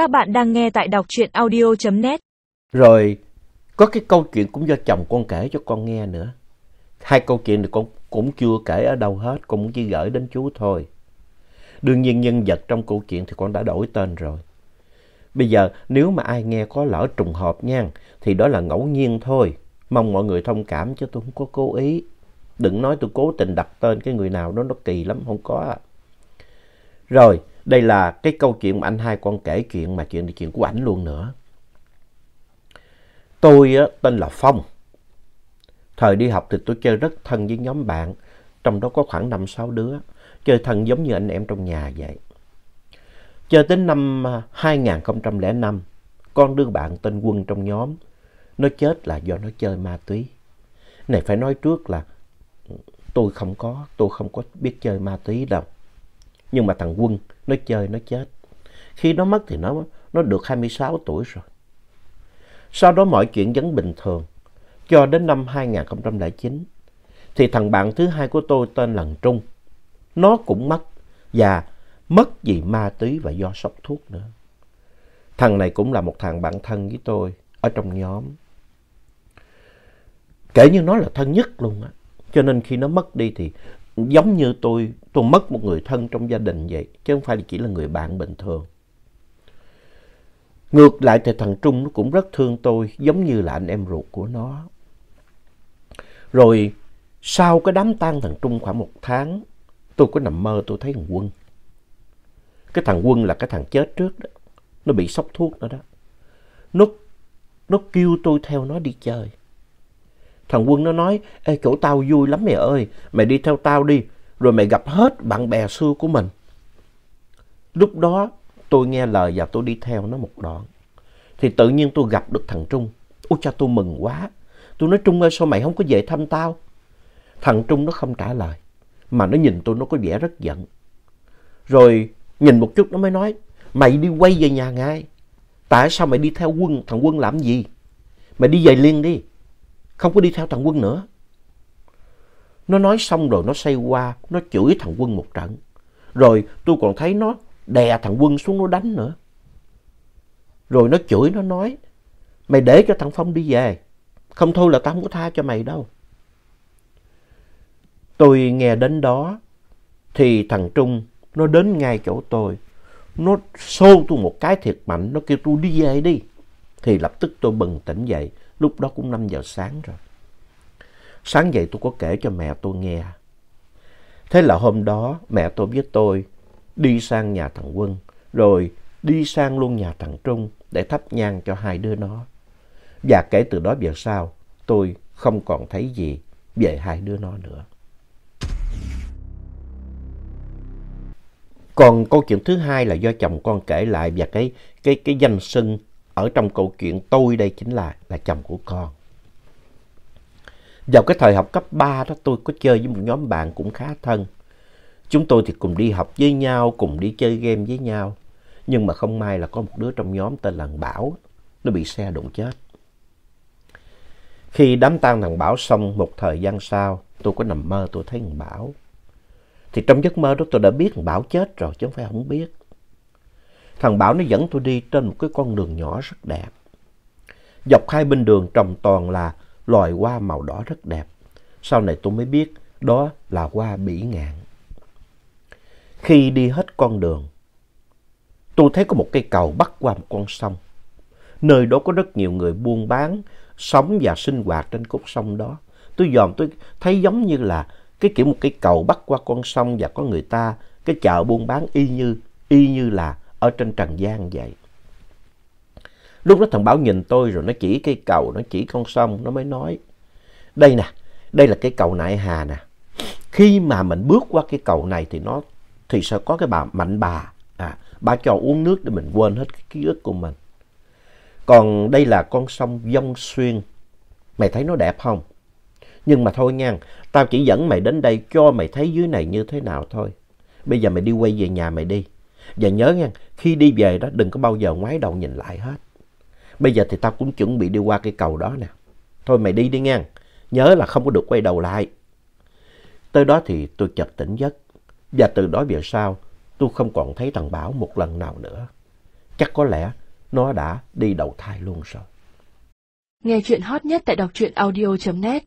Các bạn đang nghe tại đọc truyện audio.net. Rồi có cái câu chuyện cũng do chồng con kể cho con nghe nữa. Hai câu chuyện này con cũng chưa kể ở đâu hết, con muốn chỉ gửi đến chú thôi. Đương nhiên nhân vật trong câu chuyện thì con đã đổi tên rồi. Bây giờ nếu mà ai nghe có lỡ trùng hợp nha, thì đó là ngẫu nhiên thôi. Mong mọi người thông cảm chứ tôi không có cố ý. Đừng nói tôi cố tình đặt tên cái người nào đó nó kỳ lắm, không có ạ. Rồi, đây là cái câu chuyện mà anh hai con kể chuyện mà chuyện chuyện của ảnh luôn nữa. Tôi á, tên là Phong. Thời đi học thì tôi chơi rất thân với nhóm bạn, trong đó có khoảng 5-6 đứa. Chơi thân giống như anh em trong nhà vậy. Chơi đến năm à, 2005, năm, con đứa bạn tên Quân trong nhóm, nó chết là do nó chơi ma túy. Này phải nói trước là ừ, tôi không có, tôi không có biết chơi ma túy đâu. Nhưng mà thằng Quân nó chơi nó chết. Khi nó mất thì nó, nó được 26 tuổi rồi. Sau đó mọi chuyện vẫn bình thường. Cho đến năm 2009 thì thằng bạn thứ hai của tôi tên là Trung. Nó cũng mất và mất vì ma túy và do sốc thuốc nữa. Thằng này cũng là một thằng bạn thân với tôi ở trong nhóm. Kể như nó là thân nhất luôn á. Cho nên khi nó mất đi thì giống như tôi, tôi mất một người thân trong gia đình vậy, chứ không phải chỉ là người bạn bình thường. Ngược lại thì thằng Trung nó cũng rất thương tôi, giống như là anh em ruột của nó. Rồi sau cái đám tang thằng Trung khoảng một tháng, tôi có nằm mơ tôi thấy thằng Quân. Cái thằng Quân là cái thằng chết trước đó, nó bị sốc thuốc nữa đó. Nó, nó kêu tôi theo nó đi chơi. Thằng Quân nó nói, Ê, chỗ tao vui lắm mày ơi, mày đi theo tao đi, rồi mày gặp hết bạn bè xưa của mình. Lúc đó tôi nghe lời và tôi đi theo nó một đoạn. Thì tự nhiên tôi gặp được thằng Trung. Ôi cha tôi mừng quá. Tôi nói Trung ơi sao mày không có về thăm tao? Thằng Trung nó không trả lời. Mà nó nhìn tôi nó có vẻ rất giận. Rồi nhìn một chút nó mới nói. Mày đi quay về nhà ngay. Tại sao mày đi theo quân? Thằng quân làm gì? Mày đi về liền đi. Không có đi theo thằng quân nữa. Nó nói xong rồi nó say qua. Nó chửi thằng quân một trận. Rồi tôi còn thấy nó đè thằng quân xuống nó đánh nữa. Rồi nó chửi nó nói, mày để cho thằng Phong đi về, không thôi là tao không có tha cho mày đâu. Tôi nghe đến đó, thì thằng Trung nó đến ngay chỗ tôi, nó xô tôi một cái thiệt mạnh, nó kêu tôi đi về đi. Thì lập tức tôi bừng tỉnh dậy, lúc đó cũng 5 giờ sáng rồi. Sáng dậy tôi có kể cho mẹ tôi nghe. Thế là hôm đó mẹ tôi với tôi đi sang nhà thằng Quân, rồi đi sang luôn nhà thằng Trung để thắp nhang cho hai đứa nó. Và kể từ đó về sau, tôi không còn thấy gì về hai đứa nó nữa. Còn câu chuyện thứ hai là do chồng con kể lại và cái, cái, cái danh xưng ở trong câu chuyện tôi đây chính là, là chồng của con. Vào cái thời học cấp 3 đó tôi có chơi với một nhóm bạn cũng khá thân. Chúng tôi thì cùng đi học với nhau, cùng đi chơi game với nhau. Nhưng mà không may là có một đứa trong nhóm tên là Bảo, nó bị xe đụng chết. Khi đám tang thằng Bảo xong một thời gian sau, tôi có nằm mơ tôi thấy thằng Bảo. Thì trong giấc mơ đó tôi đã biết thằng Bảo chết rồi chứ không phải không biết. Thằng Bảo nó dẫn tôi đi trên một cái con đường nhỏ rất đẹp. Dọc hai bên đường trồng toàn là loài hoa màu đỏ rất đẹp. Sau này tôi mới biết đó là hoa bỉ ngạn. Khi đi hết con đường, tôi thấy có một cây cầu bắc qua một con sông. Nơi đó có rất nhiều người buôn bán, sống và sinh hoạt trên cốt sông đó. Tôi dòm tôi thấy giống như là cái kiểu một cái cầu bắc qua con sông và có người ta, cái chợ buôn bán y như, y như là ở trên Trần gian vậy. Lúc đó thằng Bảo nhìn tôi rồi nó chỉ cây cầu, nó chỉ con sông, nó mới nói. Đây nè, đây là cái cầu Nại Hà nè. Khi mà mình bước qua cái cầu này thì nó thì sẽ có cái bà mạnh bà. À, bà cho uống nước để mình quên hết cái ký ức của mình. Còn đây là con sông Dông Xuyên. Mày thấy nó đẹp không? Nhưng mà thôi nha, tao chỉ dẫn mày đến đây cho mày thấy dưới này như thế nào thôi. Bây giờ mày đi quay về nhà mày đi. Và nhớ nha, khi đi về đó đừng có bao giờ ngoái đầu nhìn lại hết. Bây giờ thì tao cũng chuẩn bị đi qua cái cầu đó nè. Thôi mày đi đi nha. Nhớ là không có được quay đầu lại. Tới đó thì tôi chợt tỉnh giấc. Và từ đó về sau, tôi không còn thấy thằng Bảo một lần nào nữa. chắc có lẽ nó đã đi đầu thai luôn rồi. Nghe chuyện hot nhất tại đọc truyện audio.net